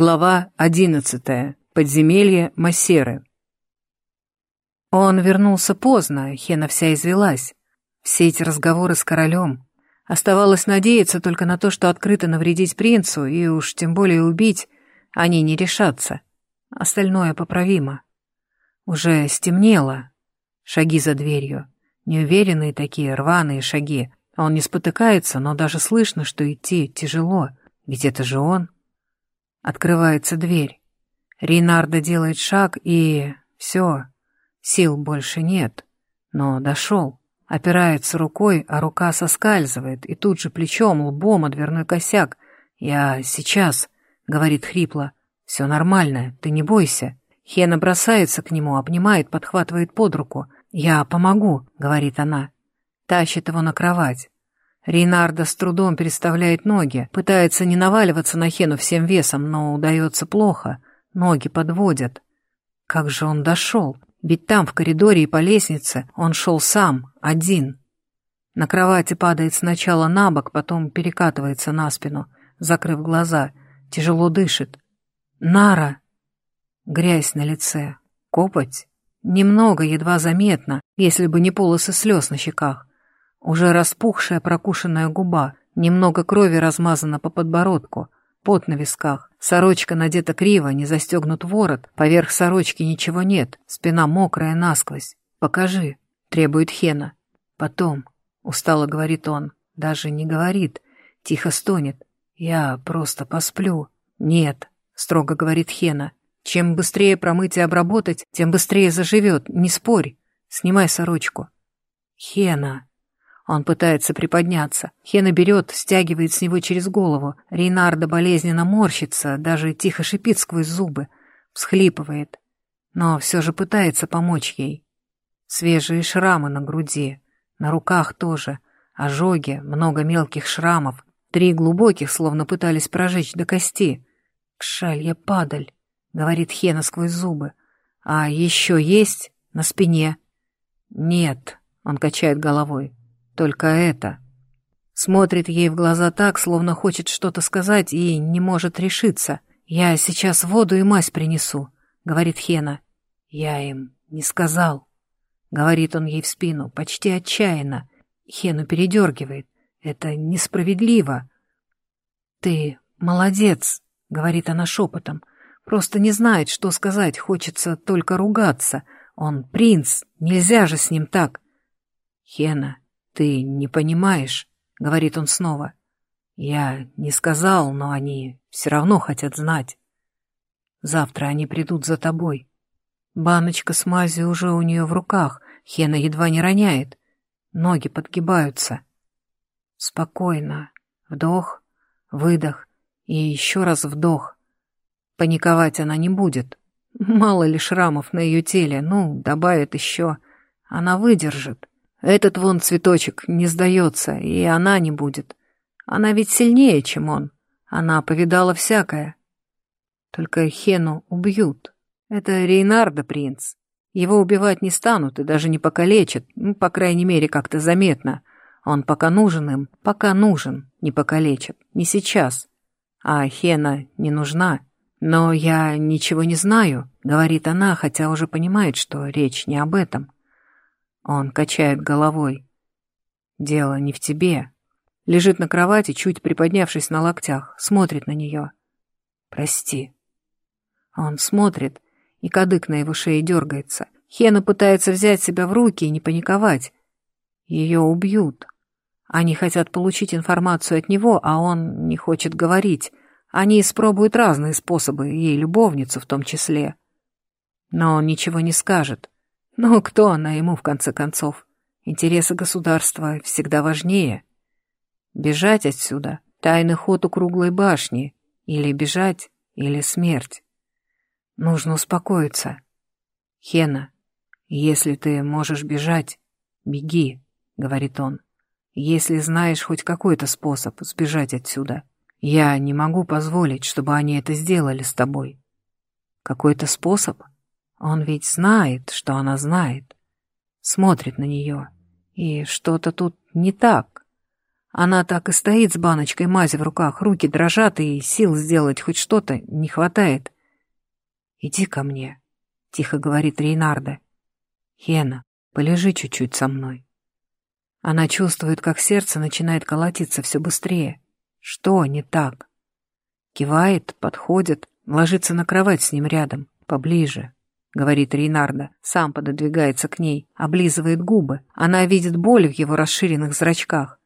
Глава одиннадцатая. Подземелье Массеры. Он вернулся поздно, Хена вся извелась. Все эти разговоры с королем. Оставалось надеяться только на то, что открыто навредить принцу, и уж тем более убить, они не решатся. Остальное поправимо. Уже стемнело. Шаги за дверью. Неуверенные такие, рваные шаги. Он не спотыкается, но даже слышно, что идти тяжело. Ведь это же он. Открывается дверь. Рейнардо делает шаг, и... все. Сил больше нет. Но дошел. Опирается рукой, а рука соскальзывает, и тут же плечом, лбом о дверной косяк. «Я сейчас», — говорит хрипло. «Все нормально, ты не бойся». Хена бросается к нему, обнимает, подхватывает под руку. «Я помогу», — говорит она. Тащит его на кровать. Рейнардо с трудом переставляет ноги, пытается не наваливаться на Хену всем весом, но удается плохо. Ноги подводят. Как же он дошел? Ведь там, в коридоре и по лестнице, он шел сам, один. На кровати падает сначала на бок, потом перекатывается на спину, закрыв глаза, тяжело дышит. Нара! Грязь на лице. Копоть? Немного, едва заметно, если бы не полосы слез на щеках. Уже распухшая прокушенная губа, немного крови размазано по подбородку, пот на висках, сорочка надета криво, не застегнут ворот, поверх сорочки ничего нет, спина мокрая насквозь. «Покажи», — требует Хена. «Потом», — устало говорит он, даже не говорит, тихо стонет. «Я просто посплю». «Нет», — строго говорит Хена. «Чем быстрее промыть и обработать, тем быстрее заживет, не спорь. Снимай сорочку». «Хена», он пытается приподняться. Хена берет, стягивает с него через голову. Рейнарда болезненно морщится, даже тихо шипит сквозь зубы. Всхлипывает. Но все же пытается помочь ей. Свежие шрамы на груди. На руках тоже. Ожоги, много мелких шрамов. Три глубоких, словно пытались прожечь до кости. «Кшалья падаль», — говорит Хена сквозь зубы. «А еще есть на спине?» «Нет», — он качает головой. Только это. Смотрит ей в глаза так, словно хочет что-то сказать и не может решиться. «Я сейчас воду и мазь принесу», — говорит Хена. «Я им не сказал», — говорит он ей в спину, почти отчаянно. Хену передергивает. «Это несправедливо». «Ты молодец», — говорит она шепотом. «Просто не знает, что сказать, хочется только ругаться. Он принц, нельзя же с ним так». «Хена, «Ты не понимаешь», — говорит он снова. «Я не сказал, но они все равно хотят знать. Завтра они придут за тобой. Баночка с мазью уже у нее в руках, Хена едва не роняет. Ноги подгибаются. Спокойно. Вдох, выдох и еще раз вдох. Паниковать она не будет. Мало ли шрамов на ее теле, ну, добавит еще. Она выдержит. Этот вон цветочек не сдается, и она не будет. Она ведь сильнее, чем он. Она повидала всякое. Только Хену убьют. Это Рейнарда принц. Его убивать не станут и даже не покалечат, ну, по крайней мере, как-то заметно. Он пока нужен им, пока нужен, не покалечат, не сейчас. А Хена не нужна. Но я ничего не знаю, говорит она, хотя уже понимает, что речь не об этом. Он качает головой. Дело не в тебе. Лежит на кровати, чуть приподнявшись на локтях, смотрит на нее. Прости. Он смотрит, и кадык на его шее дергается. Хена пытается взять себя в руки и не паниковать. Ее убьют. Они хотят получить информацию от него, а он не хочет говорить. Они испробуют разные способы, ей любовницу в том числе. Но он ничего не скажет. Но кто она ему, в конце концов? Интересы государства всегда важнее. Бежать отсюда — тайный ход у круглой башни. Или бежать, или смерть. Нужно успокоиться. Хена, если ты можешь бежать, беги, — говорит он. Если знаешь хоть какой-то способ сбежать отсюда, я не могу позволить, чтобы они это сделали с тобой. Какой-то способ? Он ведь знает, что она знает. Смотрит на нее. И что-то тут не так. Она так и стоит с баночкой мази в руках, руки дрожат, и сил сделать хоть что-то не хватает. «Иди ко мне», — тихо говорит Рейнарда. «Хена, полежи чуть-чуть со мной». Она чувствует, как сердце начинает колотиться все быстрее. Что не так? Кивает, подходит, ложится на кровать с ним рядом, поближе, — говорит Рейнарда, сам пододвигается к ней, облизывает губы. Она видит боль в его расширенных зрачках.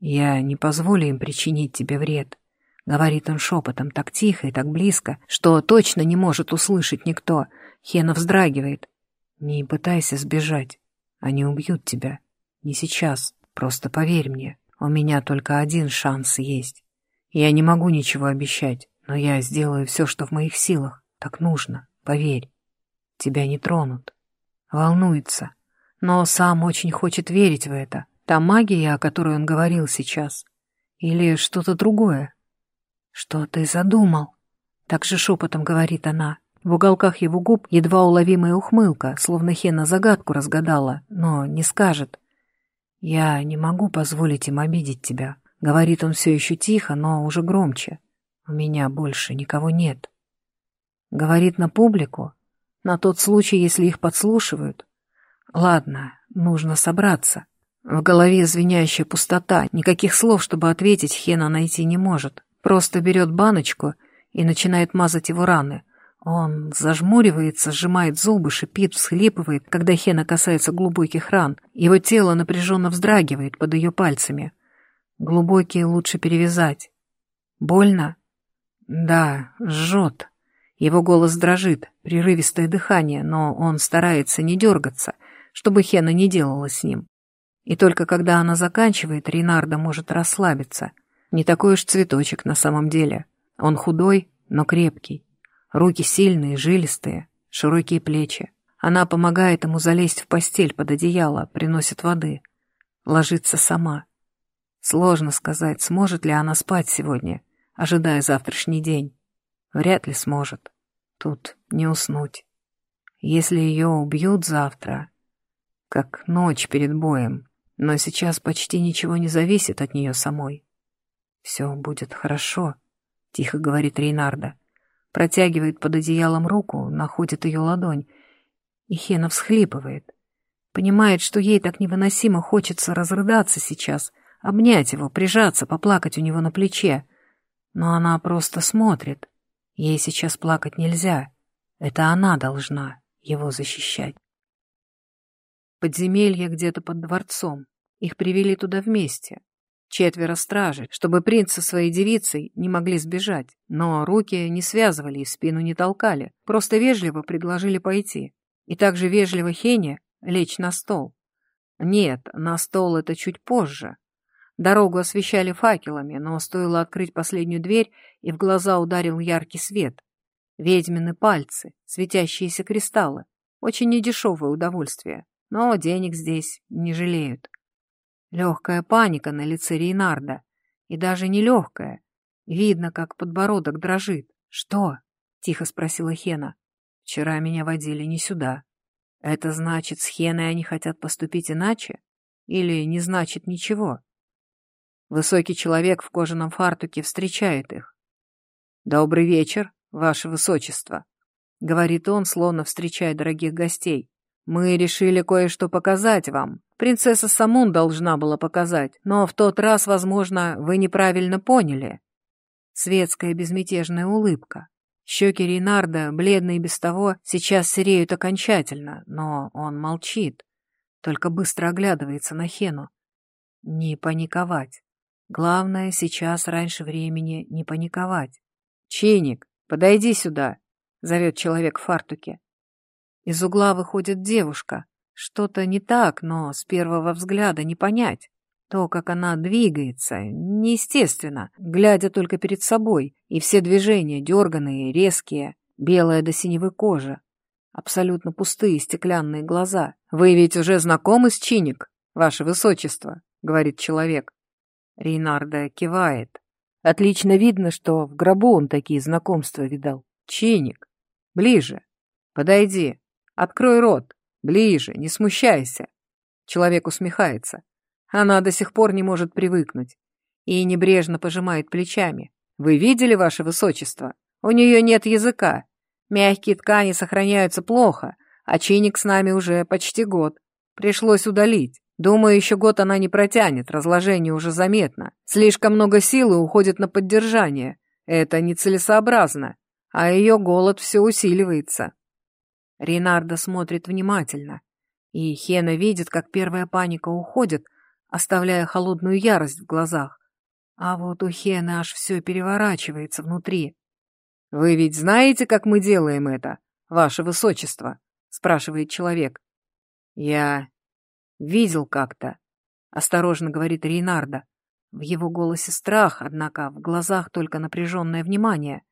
«Я не позволю им причинить тебе вред», — говорит он шепотом, так тихо и так близко, что точно не может услышать никто. Хена вздрагивает. «Не пытайся сбежать. Они убьют тебя. Не сейчас. Просто поверь мне. У меня только один шанс есть. Я не могу ничего обещать, но я сделаю все, что в моих силах. Так нужно. Поверь. Тебя не тронут. Волнуется. Но сам очень хочет верить в это. Та магия, о которой он говорил сейчас. Или что-то другое. Что ты задумал? Так же шепотом говорит она. В уголках его губ едва уловимая ухмылка, словно Хена загадку разгадала, но не скажет. «Я не могу позволить им обидеть тебя», — говорит он все еще тихо, но уже громче. «У меня больше никого нет». Говорит на публику, на тот случай, если их подслушивают. Ладно, нужно собраться. В голове звенящая пустота, никаких слов, чтобы ответить, Хена найти не может. Просто берет баночку и начинает мазать его раны. Он зажмуривается, сжимает зубы, шипит, всхлипывает, когда Хена касается глубоких ран. Его тело напряженно вздрагивает под ее пальцами. Глубокие лучше перевязать. Больно? Да, жжет. Его голос дрожит, прерывистое дыхание, но он старается не дергаться, чтобы Хена не делала с ним. И только когда она заканчивает, Ренардо может расслабиться. Не такой уж цветочек на самом деле. Он худой, но крепкий. Руки сильные, жилистые, широкие плечи. Она помогает ему залезть в постель под одеяло, приносит воды. Ложится сама. Сложно сказать, сможет ли она спать сегодня, ожидая завтрашний день. Вряд ли сможет. Тут не уснуть. Если ее убьют завтра, как ночь перед боем, но сейчас почти ничего не зависит от нее самой. «Все будет хорошо», — тихо говорит Рейнарда протягивает под одеялом руку, находит ее ладонь, и Хена всхлипывает. Понимает, что ей так невыносимо хочется разрыдаться сейчас, обнять его, прижаться, поплакать у него на плече. Но она просто смотрит. Ей сейчас плакать нельзя. Это она должна его защищать. Подземелье где-то под дворцом. Их привели туда вместе. Четверо стражи, чтобы принц со своей девицей не могли сбежать, но руки не связывали и спину не толкали, просто вежливо предложили пойти. И также вежливо Хене лечь на стол. Нет, на стол это чуть позже. Дорогу освещали факелами, но стоило открыть последнюю дверь, и в глаза ударил яркий свет. Ведьмины пальцы, светящиеся кристаллы. Очень недешевое удовольствие, но денег здесь не жалеют. Легкая паника на лице Рейнарда. И даже не легкая. Видно, как подбородок дрожит. «Что?» — тихо спросила Хена. «Вчера меня водили не сюда. Это значит, с Хеной они хотят поступить иначе? Или не значит ничего?» Высокий человек в кожаном фартуке встречает их. «Добрый вечер, ваше высочество», — говорит он, словно встречая дорогих гостей. «Мы решили кое-что показать вам. Принцесса Самун должна была показать, но в тот раз, возможно, вы неправильно поняли. Светская безмятежная улыбка. Щеки Рейнарда, бледные без того, сейчас сереют окончательно, но он молчит, только быстро оглядывается на Хену. Не паниковать. Главное сейчас раньше времени не паниковать. «Чиник, подойди сюда!» — зовет человек в фартуке. Из угла выходит девушка, что-то не так, но с первого взгляда не понять. То, как она двигается, неестественно, глядя только перед собой, и все движения дерганые, резкие, белая до синевой кожа, абсолютно пустые стеклянные глаза. «Вы ведь уже знакомы с Чиник, ваше высочество?» — говорит человек. Рейнарда кивает. Отлично видно, что в гробу он такие знакомства видал. «Чиник, ближе, подойди, открой рот». Ближе, не смущайся. Человек усмехается. Она до сих пор не может привыкнуть. и небрежно пожимает плечами. «Вы видели, ваше высочество? У нее нет языка. Мягкие ткани сохраняются плохо, а чиник с нами уже почти год. Пришлось удалить. Думаю, еще год она не протянет, разложение уже заметно. Слишком много силы уходит на поддержание. Это нецелесообразно, а ее голод все усиливается. Ренардо смотрит внимательно, и Хена видит, как первая паника уходит, оставляя холодную ярость в глазах. А вот у Хены аж все переворачивается внутри. «Вы ведь знаете, как мы делаем это, ваше высочество?» — спрашивает человек. «Я видел как-то», — осторожно говорит Рейнарда. В его голосе страх, однако в глазах только напряженное внимание.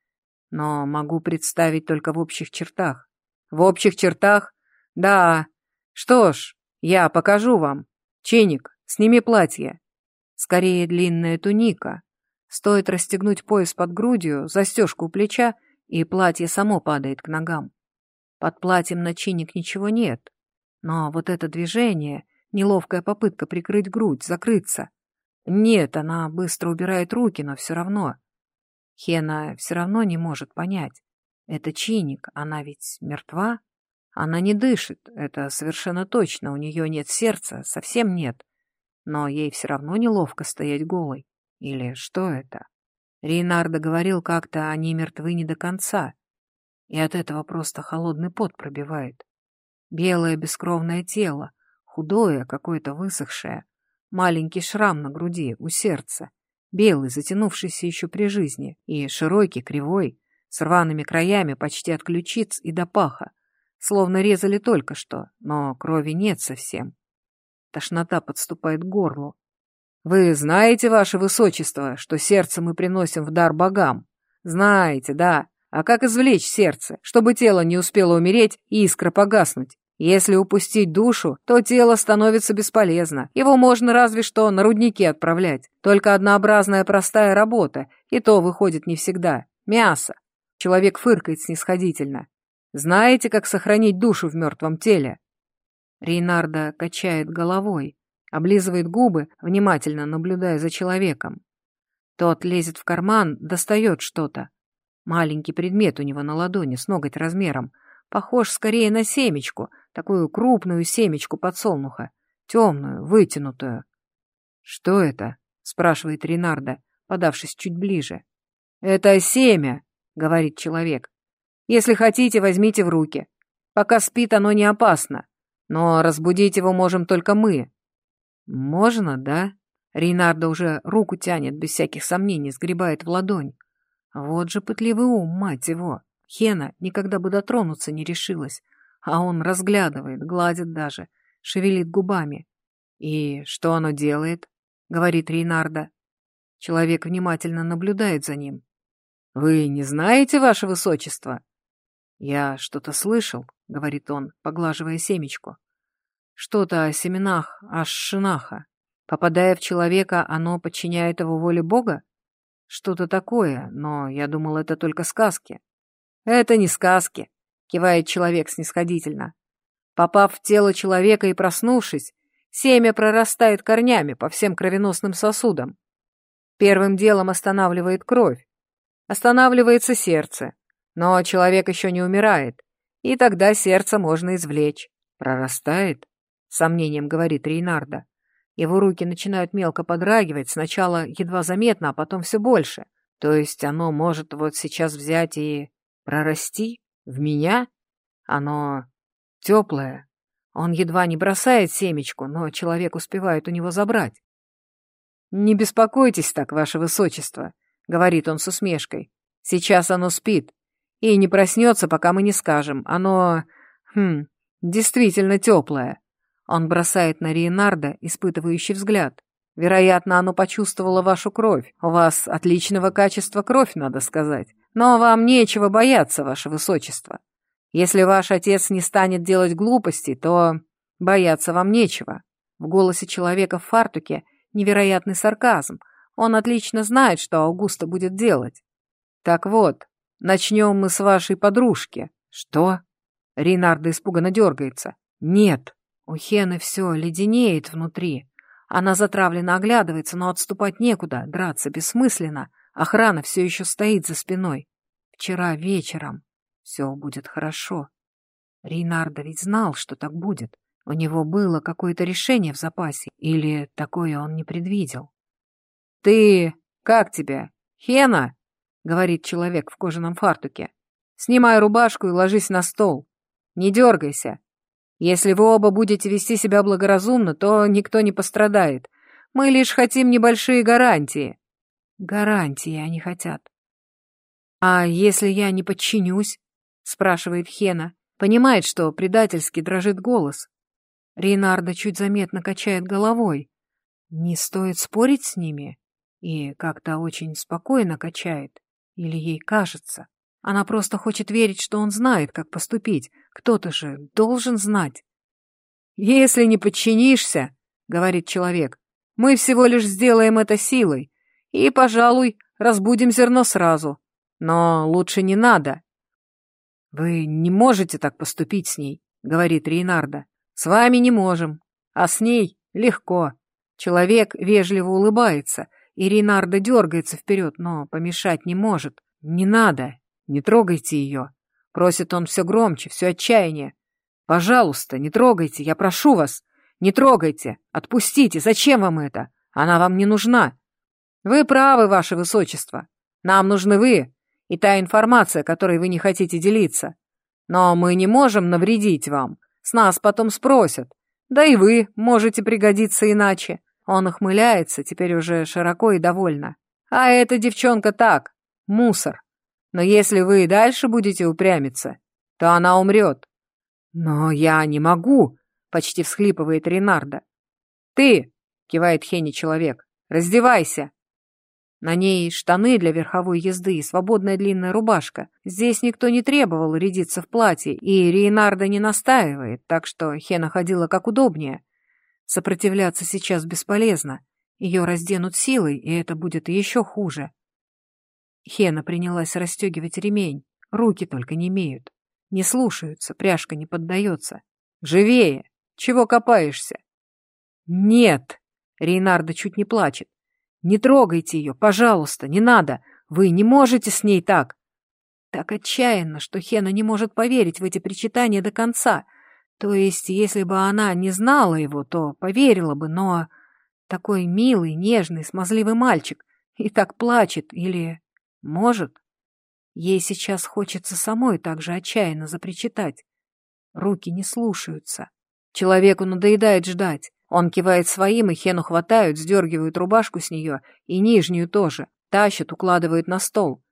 Но могу представить только в общих чертах. В общих чертах? Да. Что ж, я покажу вам. Ченик, сними платье. Скорее длинная туника. Стоит расстегнуть пояс под грудью, застежку у плеча, и платье само падает к ногам. Под платьем на чиник ничего нет. Но вот это движение, неловкая попытка прикрыть грудь, закрыться. Нет, она быстро убирает руки, но все равно. Хена все равно не может понять. Это чиник, она ведь мертва? Она не дышит, это совершенно точно, у нее нет сердца, совсем нет. Но ей все равно неловко стоять голой. Или что это? Рейнардо говорил как-то, они мертвы не до конца. И от этого просто холодный пот пробивает. Белое бескровное тело, худое, какое-то высохшее, маленький шрам на груди, у сердца, белый, затянувшийся еще при жизни, и широкий, кривой, с рваными краями почти от ключиц и до паха, словно резали только что, но крови нет совсем. Тошнота подступает к горлу. «Вы знаете, ваше высочество, что сердце мы приносим в дар богам? Знаете, да. А как извлечь сердце, чтобы тело не успело умереть и искра погаснуть? Если упустить душу, то тело становится бесполезно. Его можно разве что на рудники отправлять. Только однообразная простая работа, и то выходит не всегда. Мясо. Человек фыркает снисходительно. Знаете, как сохранить душу в мертвом теле? Рейнарда качает головой, облизывает губы, внимательно наблюдая за человеком. Тот лезет в карман, достает что-то. Маленький предмет у него на ладони с ноготь размером. Похож скорее на семечку, такую крупную семечку подсолнуха, темную, вытянутую. «Что это?» — спрашивает Ренарда, подавшись чуть ближе. «Это семя», — говорит человек. «Если хотите, возьмите в руки. Пока спит, оно не опасно. Но разбудить его можем только мы». «Можно, да?» Рейнарда уже руку тянет, без всяких сомнений, сгребает в ладонь. Вот же пытливый ум, мать его. Хена никогда бы дотронуться не решилась, а он разглядывает, гладит даже, шевелит губами. «И что оно делает?» — говорит Рейнарда. Человек внимательно наблюдает за ним. «Вы не знаете, ваше высочество?» «Я что-то слышал», — говорит он, поглаживая семечку. «Что-то о семенах Ашшинаха. Попадая в человека, оно подчиняет его воле Бога? Что-то такое, но я думал, это только сказки». «Это не сказки», — кивает человек снисходительно. Попав в тело человека и проснувшись, семя прорастает корнями по всем кровеносным сосудам. Первым делом останавливает кровь. Останавливается сердце. Но человек еще не умирает, и тогда сердце можно извлечь. «Прорастает?» — сомнением говорит Рейнарда. Его руки начинают мелко подрагивать, сначала едва заметно, а потом все больше. То есть оно может вот сейчас взять и прорасти? В меня? Оно теплое. Он едва не бросает семечку, но человек успевает у него забрать. «Не беспокойтесь так, ваше высочество», — говорит он с усмешкой. «Сейчас оно спит и не проснется, пока мы не скажем. Оно... хм... действительно теплое». Он бросает на Риенарда испытывающий взгляд. «Вероятно, оно почувствовало вашу кровь. У вас отличного качества кровь, надо сказать. Но вам нечего бояться, ваше высочество. Если ваш отец не станет делать глупостей, то бояться вам нечего. В голосе человека в фартуке невероятный сарказм. Он отлично знает, что Аугуста будет делать. Так вот, начнем мы с вашей подружки. Что? Ринардо испуганно дергается. Нет. У Хены все леденеет внутри. Она затравленно оглядывается, но отступать некуда, драться бессмысленно. Охрана все еще стоит за спиной. Вчера вечером. Все будет хорошо. Рейнардо ведь знал, что так будет. У него было какое-то решение в запасе, или такое он не предвидел. «Ты... как тебя? Хена?» — говорит человек в кожаном фартуке. «Снимай рубашку и ложись на стол. Не дергайся. Если вы оба будете вести себя благоразумно, то никто не пострадает. Мы лишь хотим небольшие гарантии». «Гарантии они хотят». «А если я не подчинюсь?» — спрашивает Хена. Понимает, что предательски дрожит голос. Рейнарда чуть заметно качает головой. Не стоит спорить с ними. И как-то очень спокойно качает. Или ей кажется. Она просто хочет верить, что он знает, как поступить. Кто-то же должен знать. «Если не подчинишься, — говорит человек, — мы всего лишь сделаем это силой. И, пожалуй, разбудим зерно сразу. Но лучше не надо. «Вы не можете так поступить с ней», — говорит Рейнарда. «С вами не можем, а с ней легко». Человек вежливо улыбается, и Рейнарда дергается вперед, но помешать не может. «Не надо, не трогайте ее», — просит он все громче, все отчаяние. «Пожалуйста, не трогайте, я прошу вас, не трогайте, отпустите, зачем вам это? Она вам не нужна». «Вы правы, ваше высочество, нам нужны вы, и та информация, которой вы не хотите делиться. Но мы не можем навредить вам. С нас потом спросят. Да и вы можете пригодиться иначе. Он ухмыляется, теперь уже широко и довольно. А эта девчонка так, мусор. Но если вы и дальше будете упрямиться, то она умрет. Но я не могу, почти всхлипывает Ренарда. Ты, кивает Хенни человек, раздевайся. На ней штаны для верховой езды и свободная длинная рубашка. Здесь никто не требовал рядиться в платье, и Рейнарда не настаивает, так что Хена ходила как удобнее. Сопротивляться сейчас бесполезно. Ее разденут силой, и это будет еще хуже. Хена принялась расстегивать ремень. Руки только не имеют. Не слушаются, пряжка не поддается. «Живее! Чего копаешься?» «Нет!» Рейнарда чуть не плачет. Не трогайте ее, пожалуйста, не надо. Вы не можете с ней так. Так отчаянно, что Хена не может поверить в эти причитания до конца. То есть, если бы она не знала его, то поверила бы, но... Такой милый, нежный, смазливый мальчик. И так плачет, или... Может? Ей сейчас хочется самой так же отчаянно запричитать. Руки не слушаются. Человеку надоедает ждать. Он кивает своим, и Хену хватают, сдергивают рубашку с нее, и нижнюю тоже, тащат, укладывают на стол.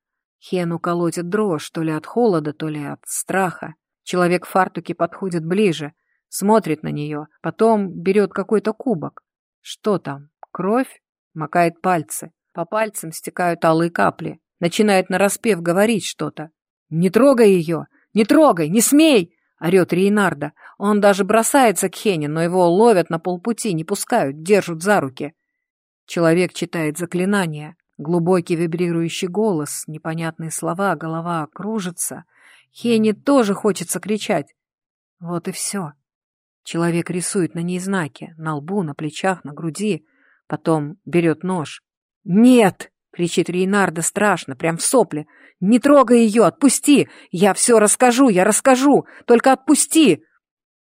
Хену колотит дрожь, то ли от холода, то ли от страха. Человек в фартуке подходит ближе, смотрит на нее, потом берет какой-то кубок. Что там? Кровь? Макает пальцы. По пальцам стекают алые капли. Начинает нараспев говорить что-то. «Не трогай ее! Не трогай! Не смей!» — орет Рейнарда. Он даже бросается к Хене, но его ловят на полпути, не пускают, держат за руки. Человек читает заклинание. Глубокий вибрирующий голос, непонятные слова, голова кружится. Хене тоже хочется кричать. Вот и все. Человек рисует на ней знаки, на лбу, на плечах, на груди. Потом берет нож. «Нет!» — кричит Рейнарда страшно, прям в сопле. «Не трогай ее! Отпусти! Я все расскажу, я расскажу! Только отпусти!»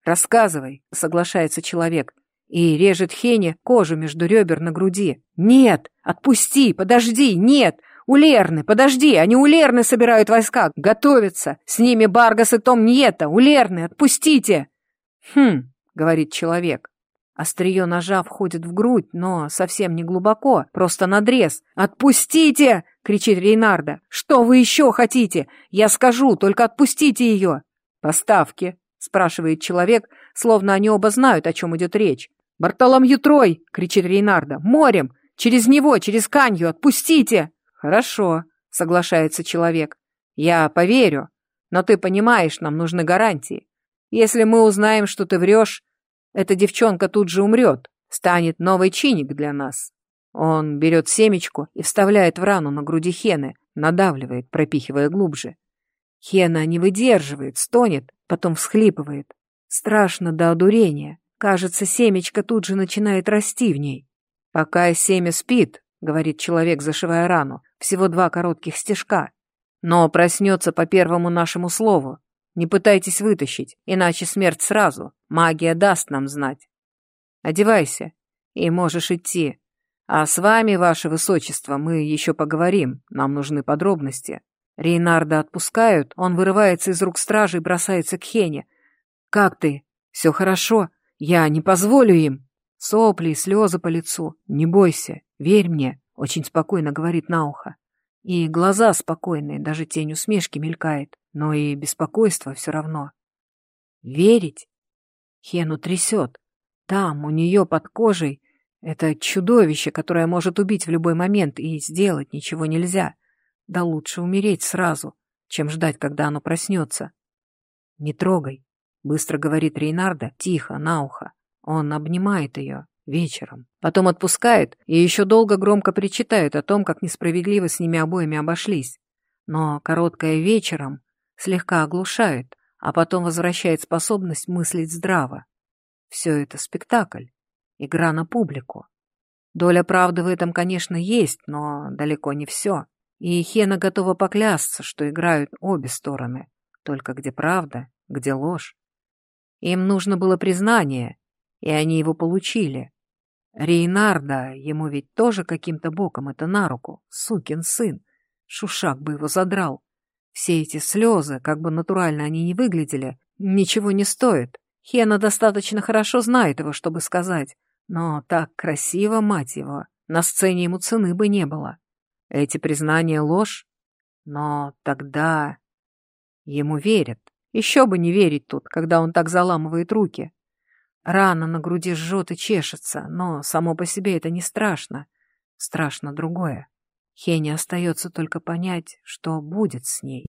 «Рассказывай», — соглашается человек, и режет Хене кожу между ребер на груди. «Нет! Отпусти! Подожди! Нет! У Лерны! Подожди! Они у Лерны собирают войска! Готовятся! С ними Баргас и Том Ньета! У Лерны! Отпустите!» «Хм», — говорит человек. Острие ножа входит в грудь, но совсем не глубоко, просто надрез. «Отпустите!» — кричит Рейнарда. «Что вы еще хотите? Я скажу, только отпустите ее!» «Поставки!» спрашивает человек, словно они оба знают, о чем идет речь. «Бартоломью Трой!» — кричит Рейнарда. «Морем! Через него, через Канью! Отпустите!» «Хорошо», — соглашается человек. «Я поверю. Но ты понимаешь, нам нужны гарантии. Если мы узнаем, что ты врешь, эта девчонка тут же умрет, станет новый чиник для нас». Он берет семечку и вставляет в рану на груди Хены, надавливает, пропихивая глубже. Хена не выдерживает, стонет, потом всхлипывает. Страшно до одурения. Кажется, семечко тут же начинает расти в ней. «Пока семя спит», — говорит человек, зашивая рану, всего два коротких стежка. Но проснется по первому нашему слову. Не пытайтесь вытащить, иначе смерть сразу. Магия даст нам знать. Одевайся, и можешь идти. А с вами, ваше высочество, мы еще поговорим, нам нужны подробности. Рейнарда отпускают, он вырывается из рук стражи и бросается к Хене. «Как ты? Все хорошо? Я не позволю им!» Сопли и слезы по лицу. «Не бойся, верь мне», — очень спокойно говорит на ухо. И глаза спокойные, даже тень усмешки мелькает, но и беспокойство все равно. Верить? Хену трясет. Там, у нее под кожей, это чудовище, которое может убить в любой момент, и сделать ничего нельзя. Да лучше умереть сразу, чем ждать, когда оно проснется. «Не трогай», — быстро говорит Рейнарда, тихо, на ухо. Он обнимает ее, вечером. Потом отпускает и еще долго громко причитает о том, как несправедливо с ними обоими обошлись. Но короткое вечером слегка оглушает, а потом возвращает способность мыслить здраво. Все это спектакль, игра на публику. Доля правды в этом, конечно, есть, но далеко не все. И Хена готова поклясться, что играют обе стороны, только где правда, где ложь. Им нужно было признание, и они его получили. Рейнарда, ему ведь тоже каким-то боком это на руку, сукин сын. Шушак бы его задрал. Все эти слезы, как бы натурально они ни выглядели, ничего не стоят. Хена достаточно хорошо знает его, чтобы сказать. Но так красиво, мать его, на сцене ему цены бы не было. Эти признания — ложь. Но тогда ему верят. Еще бы не верить тут, когда он так заламывает руки. Рана на груди жжет и чешется, но само по себе это не страшно. Страшно другое. Хене остается только понять, что будет с ней.